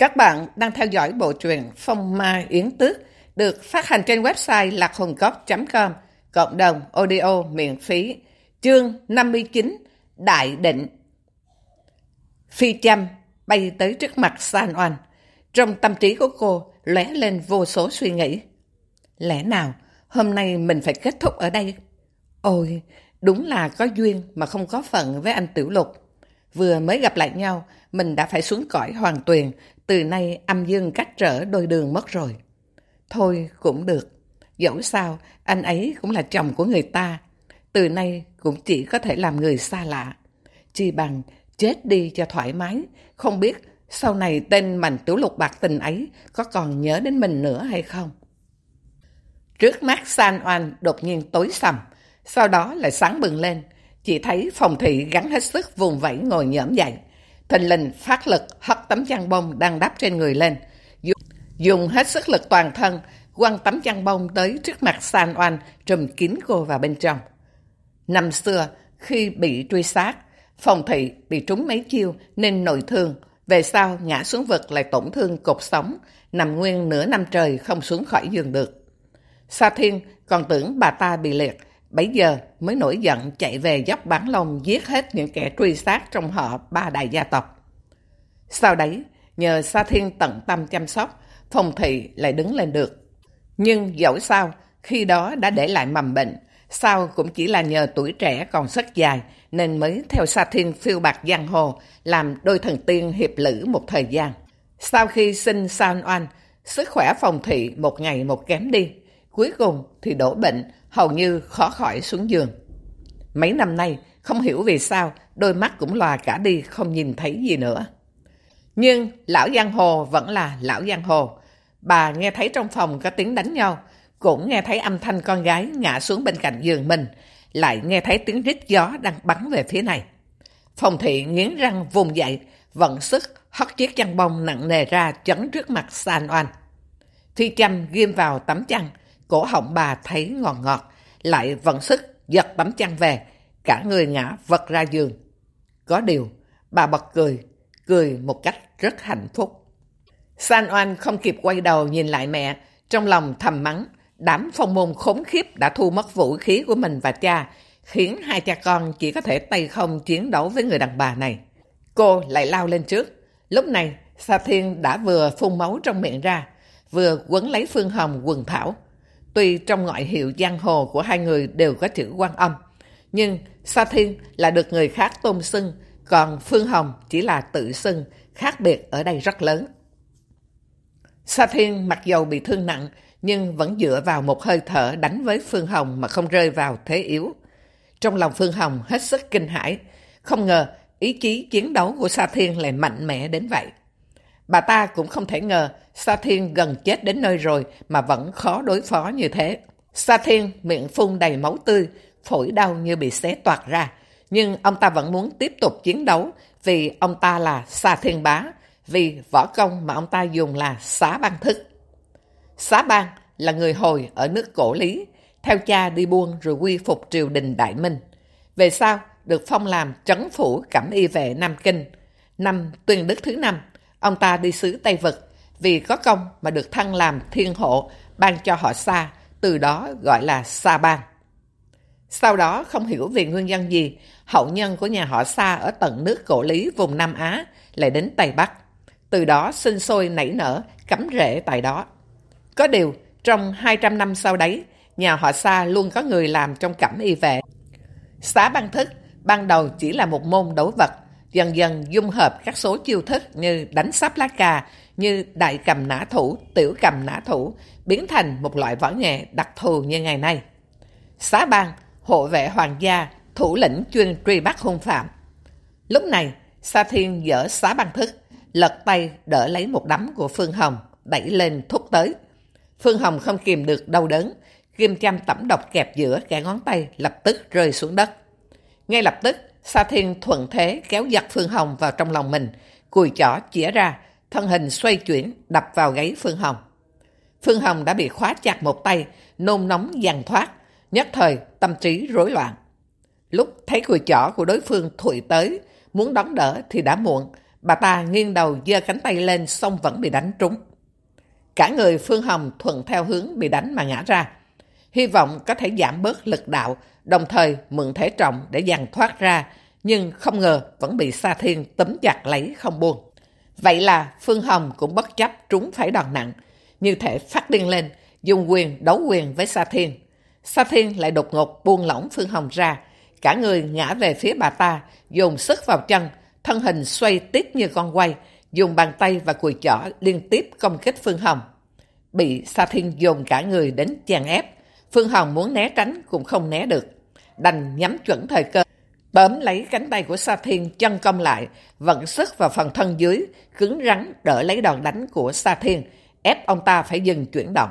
Các bạn đang theo dõi bộ truyện Phong Ma Yến Tước được phát hành trên website lạchungcóc.com cộng đồng audio miễn phí chương 59 Đại Định Phi chăm bay tới trước mặt San Oan. Trong tâm trí của cô lóe lên vô số suy nghĩ. Lẽ nào hôm nay mình phải kết thúc ở đây? Ôi, đúng là có duyên mà không có phận với anh Tiểu Lục. Vừa mới gặp lại nhau, mình đã phải xuống cõi hoàng tuyền, từ nay âm dương cách trở đôi đường mất rồi. Thôi cũng được, dẫu sao anh ấy cũng là chồng của người ta, từ nay cũng chỉ có thể làm người xa lạ. Chi bằng chết đi cho thoải mái, không biết sau này tên mạnh tiểu lục bạc tình ấy có còn nhớ đến mình nữa hay không. Trước mắt San Oan đột nhiên tối sầm, sau đó lại sáng bừng lên, chỉ thấy phòng thị gắn hết sức vùng vẫy ngồi nhỡm dậy. Thình lình phát lực hất tấm chăn bông đang đắp trên người lên. Dùng hết sức lực toàn thân, quăng tấm chăn bông tới trước mặt San Oan, trùm kín cô vào bên trong. Năm xưa, khi bị truy sát, phòng thị bị trúng mấy chiêu nên nội thương. Về sau, ngã xuống vực lại tổn thương cột sống, nằm nguyên nửa năm trời không xuống khỏi giường được. Sa Thiên còn tưởng bà ta bị liệt, Bấy giờ mới nổi giận chạy về dốc bán lông giết hết những kẻ truy sát trong họ ba đại gia tộc. Sau đấy, nhờ Sa Thiên tận tâm chăm sóc, Phong Thị lại đứng lên được. Nhưng dẫu sao, khi đó đã để lại mầm bệnh, sau cũng chỉ là nhờ tuổi trẻ còn rất dài nên mới theo Sa Thiên phiêu bạc giang hồ làm đôi thần tiên hiệp lữ một thời gian. Sau khi sinh San Oan, sức khỏe Phong Thị một ngày một kém đi. Cuối cùng thì đổ bệnh, hầu như khó khỏi xuống giường. Mấy năm nay, không hiểu vì sao, đôi mắt cũng lòa cả đi, không nhìn thấy gì nữa. Nhưng lão giang hồ vẫn là lão giang hồ. Bà nghe thấy trong phòng có tiếng đánh nhau, cũng nghe thấy âm thanh con gái ngã xuống bên cạnh giường mình, lại nghe thấy tiếng rít gió đang bắn về phía này. Phòng thị nghiến răng vùng dậy, vận sức hất chiếc chăn bông nặng nề ra chấn trước mặt San Oan. Phi chăm ghim vào tấm chăn, cổ họng bà thấy ngọt ngọt, lại vận sức giật bấm chăn về, cả người ngã vật ra giường. Có điều, bà bật cười, cười một cách rất hạnh phúc. San Oan không kịp quay đầu nhìn lại mẹ, trong lòng thầm mắng, đám phong môn khốn khiếp đã thu mất vũ khí của mình và cha, khiến hai cha con chỉ có thể tay không chiến đấu với người đàn bà này. Cô lại lao lên trước. Lúc này, Sa Thiên đã vừa phun máu trong miệng ra, vừa quấn lấy Phương Hồng quần thảo. Tuy trong ngoại hiệu giang hồ của hai người đều có chữ quan âm, nhưng Sa Thiên là được người khác tôn xưng, còn Phương Hồng chỉ là tự xưng, khác biệt ở đây rất lớn. Sa Thiên mặc dầu bị thương nặng, nhưng vẫn dựa vào một hơi thở đánh với Phương Hồng mà không rơi vào thế yếu. Trong lòng Phương Hồng hết sức kinh hãi, không ngờ ý chí chiến đấu của Sa Thiên lại mạnh mẽ đến vậy. Bà ta cũng không thể ngờ Sa Thiên gần chết đến nơi rồi mà vẫn khó đối phó như thế. Sa Thiên miệng phun đầy máu tươi, phổi đau như bị xé toạc ra. Nhưng ông ta vẫn muốn tiếp tục chiến đấu vì ông ta là Sa Thiên Bá, vì võ công mà ông ta dùng là xá băng thức. Xá băng là người hồi ở nước cổ lý, theo cha đi buôn rồi quy phục triều đình Đại Minh. Về sau, được phong làm trấn phủ cẩm y vệ Nam Kinh. Năm tuyên đức thứ năm, ông ta đi xứ Tây Vực vì có công mà được thăng làm thiên hộ, ban cho họ Sa, từ đó gọi là Sa Bang. Sau đó không hiểu vì nguyên nhân gì, hậu nhân của nhà họ Sa ở tận nước cổ lý vùng Nam Á lại đến Tây Bắc. Từ đó sinh sôi nảy nở, cắm rễ tại đó. Có điều, trong 200 năm sau đấy, nhà họ Sa luôn có người làm trong cẩm y vệ. Xá băng thức ban đầu chỉ là một môn đấu vật, dần dần dung hợp các số chiêu thức như đánh sắp lá cà, như đại cầm nã thủ, tiểu cầm nã thủ, biến thành một loại võ nghệ đặc thù như ngày nay. Xá bang, hộ vệ hoàng gia, thủ lĩnh chuyên truy bắt hung phạm. Lúc này, Sa Thiên dở xá băng thức, lật tay đỡ lấy một đấm của Phương Hồng, đẩy lên thúc tới. Phương Hồng không kìm được đau đớn, kim chăm tẩm độc kẹp giữa cả ngón tay lập tức rơi xuống đất. Ngay lập tức, Sa Thiên thuận thế kéo giặt Phương Hồng vào trong lòng mình, cùi chỏ chĩa ra, thân hình xoay chuyển, đập vào gáy Phương Hồng. Phương Hồng đã bị khóa chặt một tay, nôn nóng dằn thoát, nhất thời tâm trí rối loạn. Lúc thấy cùi chỏ của đối phương thụi tới, muốn đón đỡ thì đã muộn, Bà ta nghiêng đầu giơ cánh tay lên xong vẫn bị đánh trúng. Cả người Phương Hồng thuận theo hướng bị đánh mà ngã ra. Hy vọng có thể giảm bớt lực đạo, đồng thời mượn thể trọng để dằn thoát ra, nhưng không ngờ vẫn bị Sa Thiên tấm chặt lấy không buông. Vậy là Phương Hồng cũng bất chấp trúng phải đòn nặng, như thể phát điên lên, dùng quyền đấu quyền với Sa Thiên. Sa Thiên lại đột ngột buông lỏng Phương Hồng ra, cả người ngã về phía bà ta, dùng sức vào chân, thân hình xoay tiếp như con quay, dùng bàn tay và cùi chỏ liên tiếp công kích Phương Hồng. Bị Sa Thiên dồn cả người đến chèn ép, Phương Hồng muốn né tránh cũng không né được, đành nhắm chuẩn thời cơ. Bấm lấy cánh tay của Sa Thiên chân công lại, vận sức vào phần thân dưới, cứng rắn đỡ lấy đòn đánh của Sa Thiên, ép ông ta phải dừng chuyển động.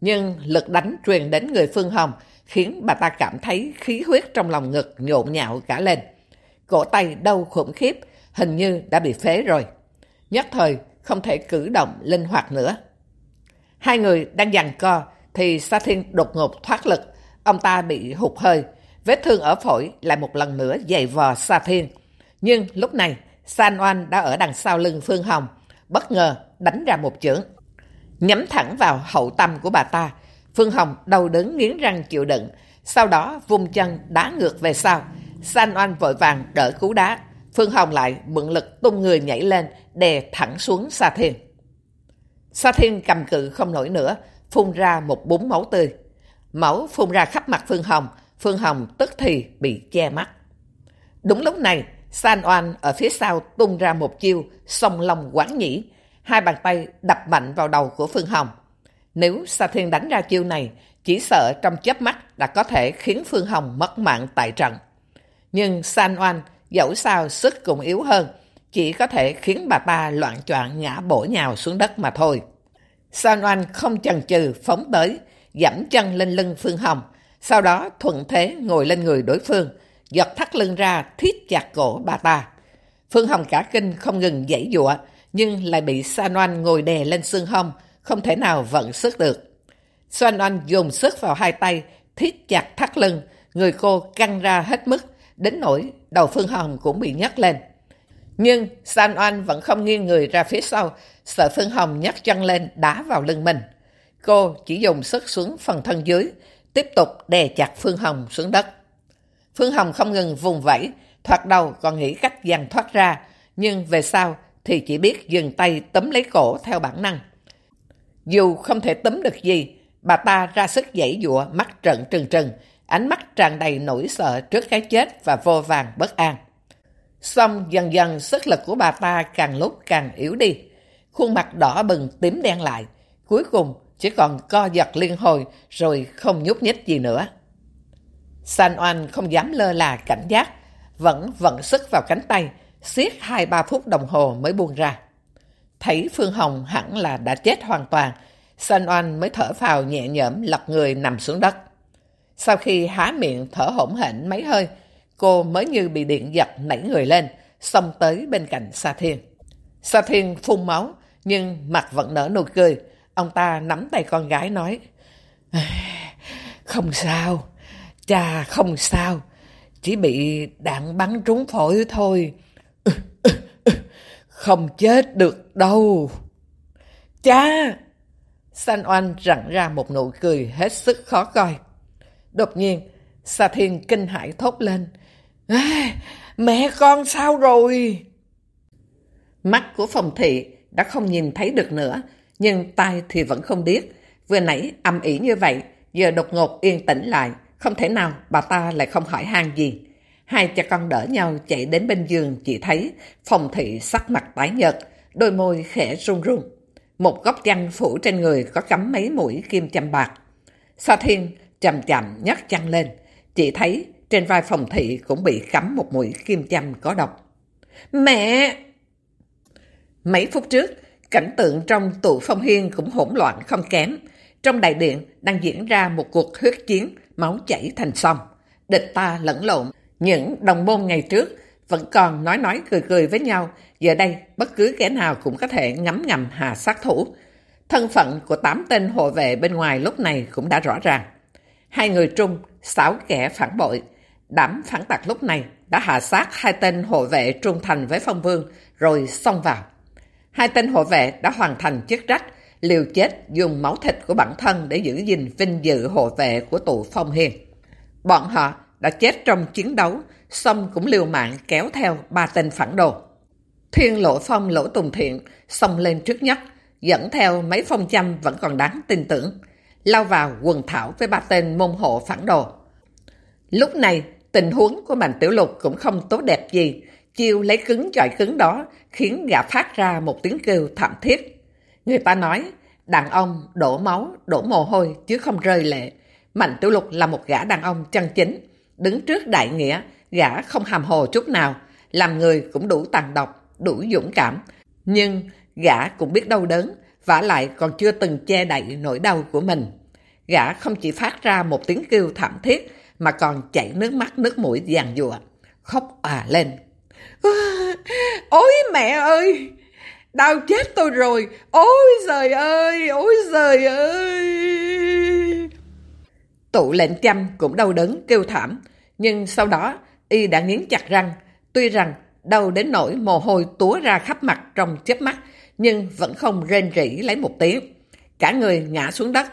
Nhưng lực đánh truyền đến người Phương Hồng khiến bà ta cảm thấy khí huyết trong lòng ngực nhộn nhạo cả lên. Cổ tay đau khủng khiếp, hình như đã bị phế rồi. Nhất thời không thể cử động linh hoạt nữa. Hai người đang giằng co thì Sa Thiên đột ngột thoát lực. Ông ta bị hụt hơi. Vết thương ở phổi lại một lần nữa dày vò Sa Thiên. Nhưng lúc này San Oan đã ở đằng sau lưng Phương Hồng. Bất ngờ đánh ra một chưởng. Nhắm thẳng vào hậu tâm của bà ta. Phương Hồng đau đớn nghiến răng chịu đựng. Sau đó vung chân đá ngược về sau. San Oan vội vàng đỡ cú đá. Phương Hồng lại mượn lực tung người nhảy lên, đè thẳng xuống Sa Thiên. Sa Thiên cầm cự không nổi nữa, phun ra một búng máu tươi. Máu phun ra khắp mặt Phương Hồng, Phương Hồng tức thì bị che mắt. Đúng lúc này, San Oan ở phía sau tung ra một chiêu song long quán nhĩ, hai bàn tay đập mạnh vào đầu của Phương Hồng. Nếu Sa Thiên đánh ra chiêu này, chỉ sợ trong chớp mắt đã có thể khiến Phương Hồng mất mạng tại trận. Nhưng San Oan dẫu sao sức cũng yếu hơn, chỉ có thể khiến bà ta loạn choạng ngã bổ nhào xuống đất mà thôi. San Oan không chần chừ phóng tới, dẫm chân lên lưng Phương Hồng, sau đó thuận thế ngồi lên người đối phương, giật thắt lưng ra thiết chặt cổ bà ta. Phương Hồng cả kinh không ngừng dãy dụa, nhưng lại bị San oanh ngồi đè lên xương hông, không thể nào vận sức được. San oanh dùng sức vào hai tay, thiết chặt thắt lưng, người cô căng ra hết mức, đến nỗi đầu Phương Hồng cũng bị nhấc lên. Nhưng San oanh vẫn không nghiêng người ra phía sau, sợ Phương Hồng nhấc chân lên đá vào lưng mình. Cô chỉ dùng sức xuống phần thân dưới, tiếp tục đè chặt Phương Hồng xuống đất. Phương Hồng không ngừng vùng vẫy, thoạt đầu còn nghĩ cách dằn thoát ra, nhưng về sau thì chỉ biết dừng tay tấm lấy cổ theo bản năng. Dù không thể tấm được gì, bà ta ra sức dãy dụa mắt trận trừng trừng, ánh mắt tràn đầy nỗi sợ trước cái chết và vô vàng bất an. Xong dần dần sức lực của bà ta càng lúc càng yếu đi. Khuôn mặt đỏ bừng tím đen lại. Cuối cùng chỉ còn co giật liên hồi rồi không nhúc nhích gì nữa. San Oan không dám lơ là cảnh giác, vẫn vận sức vào cánh tay, siết 2-3 phút đồng hồ mới buông ra. Thấy Phương Hồng hẳn là đã chết hoàn toàn, San Oan mới thở phào nhẹ nhõm lật người nằm xuống đất. Sau khi há miệng thở hổn hển mấy hơi, cô mới như bị điện giật nảy người lên, xông tới bên cạnh Sa Thiên. Sa Thiên phun máu, nhưng mặt vẫn nở nụ cười. Ông ta nắm tay con gái nói, Không sao, cha không sao, chỉ bị đạn bắn trúng phổi thôi. Không chết được đâu. Cha! San Oan rặn ra một nụ cười hết sức khó coi. Đột nhiên, Sa Thiên kinh hãi thốt lên. Mẹ con sao rồi? Mắt của phòng thị đã không nhìn thấy được nữa, nhưng tai thì vẫn không điếc. Vừa nãy âm ỉ như vậy, giờ đột ngột yên tĩnh lại, không thể nào bà ta lại không hỏi han gì. Hai cha con đỡ nhau chạy đến bên giường chỉ thấy phòng thị sắc mặt tái nhợt, đôi môi khẽ run run. Một góc chăn phủ trên người có cắm mấy mũi kim châm bạc. Sa Thiên chậm chậm nhấc chăn lên, chỉ thấy trên vai phòng thị cũng bị cắm một mũi kim châm có độc. Mẹ! Mấy phút trước, cảnh tượng trong tụ phong hiên cũng hỗn loạn không kém. Trong đại điện đang diễn ra một cuộc huyết chiến, máu chảy thành sông. Địch ta lẫn lộn, những đồng môn ngày trước vẫn còn nói nói cười cười với nhau. Giờ đây, bất cứ kẻ nào cũng có thể ngắm ngầm hà sát thủ. Thân phận của tám tên hộ vệ bên ngoài lúc này cũng đã rõ ràng. Hai người trung, sáu kẻ phản bội. Đám phản tặc lúc này đã hạ sát hai tên hộ vệ trung thành với phong vương rồi xông vào. Hai tên hộ vệ đã hoàn thành chức trách, liều chết dùng máu thịt của bản thân để giữ gìn vinh dự hộ vệ của tụ phong hiền. Bọn họ đã chết trong chiến đấu, xong cũng liều mạng kéo theo ba tên phản đồ. Thiên lộ phong lỗ tùng thiện xông lên trước nhất, dẫn theo mấy phong châm vẫn còn đáng tin tưởng, lao vào quần thảo với ba tên môn hộ phản đồ. Lúc này, tình huống của Mạnh Tiểu Lục cũng không tốt đẹp gì, chiêu lấy cứng chọi cứng đó khiến gã phát ra một tiếng kêu thảm thiết. Người ta nói, đàn ông đổ máu, đổ mồ hôi chứ không rơi lệ. Mạnh Tiểu Lục là một gã đàn ông chân chính, đứng trước đại nghĩa, gã không hàm hồ chút nào, làm người cũng đủ tàn độc, đủ dũng cảm. Nhưng gã cũng biết đau đớn, vả lại còn chưa từng che đậy nỗi đau của mình. Gã không chỉ phát ra một tiếng kêu thảm thiết, mà còn chảy nước mắt nước mũi giàn dùa, khóc à lên. Ôi mẹ ơi! Đau chết tôi rồi! Ôi trời ơi! Ôi trời ơi! Tụ lệnh chăm cũng đau đớn kêu thảm, nhưng sau đó y đã nghiến chặt răng. Tuy rằng đau đến nỗi mồ hôi túa ra khắp mặt trong chớp mắt, nhưng vẫn không rên rỉ lấy một tiếng. Cả người ngã xuống đất.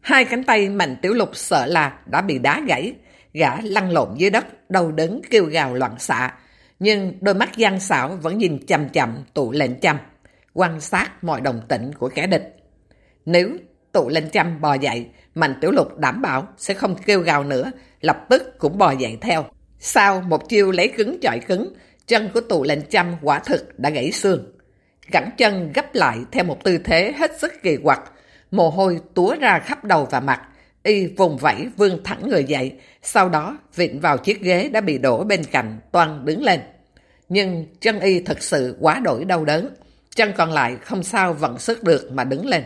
Hai cánh tay mạnh tiểu lục sợ là đã bị đá gãy. Gã lăn lộn dưới đất, đau đớn kêu gào loạn xạ. Nhưng đôi mắt gian xảo vẫn nhìn chầm chậm tụ lệnh chăm, quan sát mọi đồng tĩnh của kẻ địch. Nếu tụ lệnh chăm bò dậy, Mạnh Tiểu Lục đảm bảo sẽ không kêu gào nữa, lập tức cũng bò dậy theo. Sau một chiêu lấy cứng chọi cứng, chân của tụ lệnh chăm quả thực đã gãy xương. Gẳng chân gấp lại theo một tư thế hết sức kỳ quặc, mồ hôi túa ra khắp đầu và mặt. Y vùng vẫy vươn thẳng người dậy, sau đó vịn vào chiếc ghế đã bị đổ bên cạnh, toan đứng lên. Nhưng chân Y thật sự quá đổi đau đớn, chân còn lại không sao vận sức được mà đứng lên.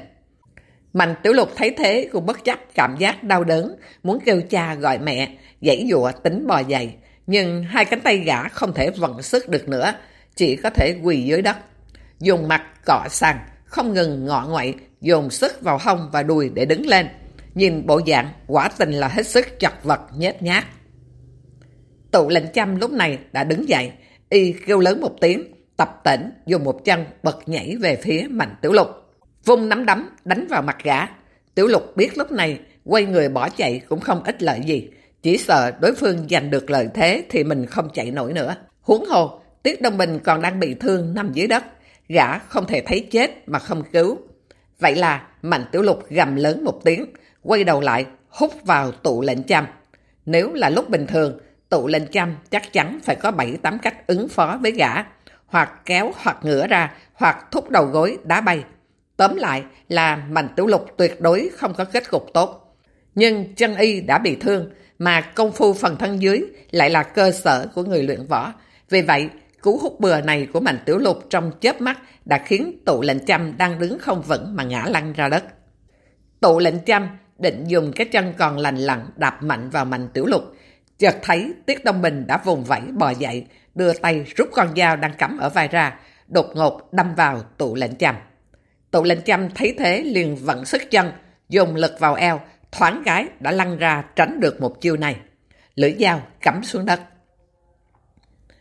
Mạnh Tiểu Lục thấy thế cũng bất chấp cảm giác đau đớn, muốn kêu cha gọi mẹ, dãy dụa tính bò dậy. Nhưng hai cánh tay gã không thể vận sức được nữa, chỉ có thể quỳ dưới đất. Dùng mặt cọ sàn, không ngừng ngọ ngoại, dồn sức vào hông và đùi để đứng lên. Nhìn bộ dạng, quả tình là hết sức chật vật, nhét nhát. Tụ lệnh chăm lúc này đã đứng dậy, y kêu lớn một tiếng, tập tỉnh, dùng một chân bật nhảy về phía Mạnh Tiểu Lục. Vung nắm đấm đánh vào mặt gã. Tiểu lục biết lúc này quay người bỏ chạy cũng không ích lợi gì. Chỉ sợ đối phương giành được lợi thế thì mình không chạy nổi nữa. Huống hồ, Tiết Đông Bình còn đang bị thương nằm dưới đất. Gã không thể thấy chết mà không cứu. Vậy là Mạnh Tiểu Lục gầm lớn một tiếng, quay đầu lại, hút vào tụ lệnh chăm. Nếu là lúc bình thường, tụ lệnh chăm chắc chắn phải có 7-8 cách ứng phó với gã. Hoặc kéo hoặc ngửa ra, hoặc thúc đầu gối đá bay. Tóm lại là Mạnh Tiểu Lục tuyệt đối không có kết cục tốt. Nhưng chân y đã bị thương, mà công phu phần thân dưới lại là cơ sở của người luyện võ. Vì vậy, cú hút bừa này của Mạnh Tiểu Lục trong chớp mắt đã khiến tụ lệnh chăm đang đứng không vững mà ngã lăn ra đất. Tụ lệnh chăm định dùng cái chân còn lành lặn đạp mạnh vào Mạnh Tiểu Lục. Chợt thấy Tiết Đông Bình đã vùng vẫy bò dậy, đưa tay rút con dao đang cắm ở vai ra, đột ngột đâm vào tụ lệnh chăm. Tụ lệnh chăm thấy thế liền vận sức chân, dùng lực vào eo, thoáng gái đã lăn ra tránh được một chiêu này. Lưỡi dao cắm xuống đất.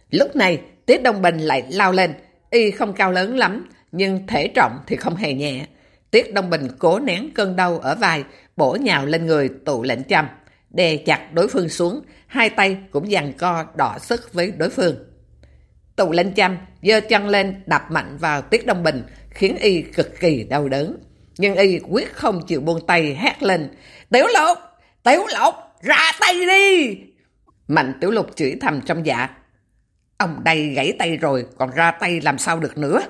Lúc này, Tiết Đông Bình lại lao lên, y không cao lớn lắm, nhưng thể trọng thì không hề nhẹ. Tiết Đông Bình cố nén cơn đau ở vai, bổ nhào lên người tụ lệnh chăm, đè chặt đối phương xuống, hai tay cũng giằng co đỏ sức với đối phương. Tụ lên chăm giơ chân lên đập mạnh vào Tiết Đông Bình, khiến y cực kỳ đau đớn. Nhưng y quyết không chịu buông tay hét lên, Tiểu lục, tiểu lục, ra tay đi! Mạnh tiểu lục chửi thầm trong dạ. Ông đây gãy tay rồi, còn ra tay làm sao được nữa?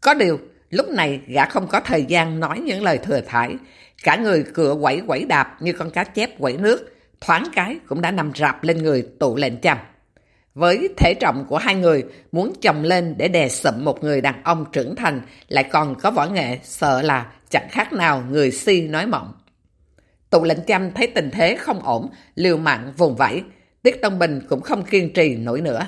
Có điều, lúc này gã không có thời gian nói những lời thừa thải. Cả người cựa quẩy quẩy đạp như con cá chép quẩy nước, thoáng cái cũng đã nằm rạp lên người tụ lệnh chăm. Với thể trọng của hai người, muốn chồng lên để đè sụm một người đàn ông trưởng thành lại còn có võ nghệ, sợ là chẳng khác nào người si nói mộng. Tụ lệnh chăm thấy tình thế không ổn, liều mạng vùng vẫy, Tiết tông Bình cũng không kiên trì nổi nữa.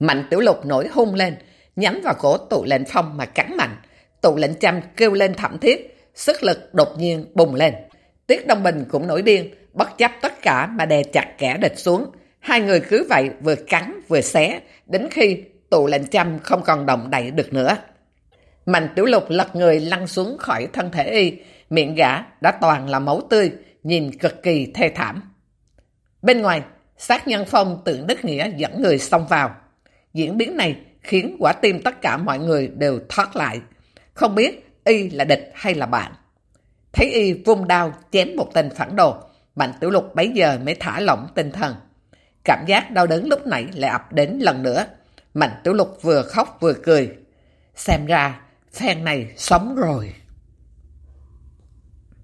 Mạnh tiểu lục nổi hung lên, nhắm vào cổ tụ lệnh phong mà cắn mạnh. Tụ lệnh chăm kêu lên thảm thiết, sức lực đột nhiên bùng lên. Tiết Đông Bình cũng nổi điên, bất chấp tất cả mà đè chặt kẻ địch xuống, Hai người cứ vậy vừa cắn vừa xé, đến khi tụ lệnh chăm không còn động đậy được nữa. Mạnh tiểu lục lật người lăn xuống khỏi thân thể y, miệng gã đã toàn là máu tươi, nhìn cực kỳ thê thảm. Bên ngoài, sát nhân phong tự đức nghĩa dẫn người xông vào. Diễn biến này khiến quả tim tất cả mọi người đều thoát lại. Không biết y là địch hay là bạn. Thấy y vung đao chém một tên phản đồ, Mạnh Tiểu Lục bấy giờ mới thả lỏng tinh thần. Cảm giác đau đớn lúc nãy lại ập đến lần nữa. Mạnh Tiểu Lục vừa khóc vừa cười. Xem ra, phen này sống rồi.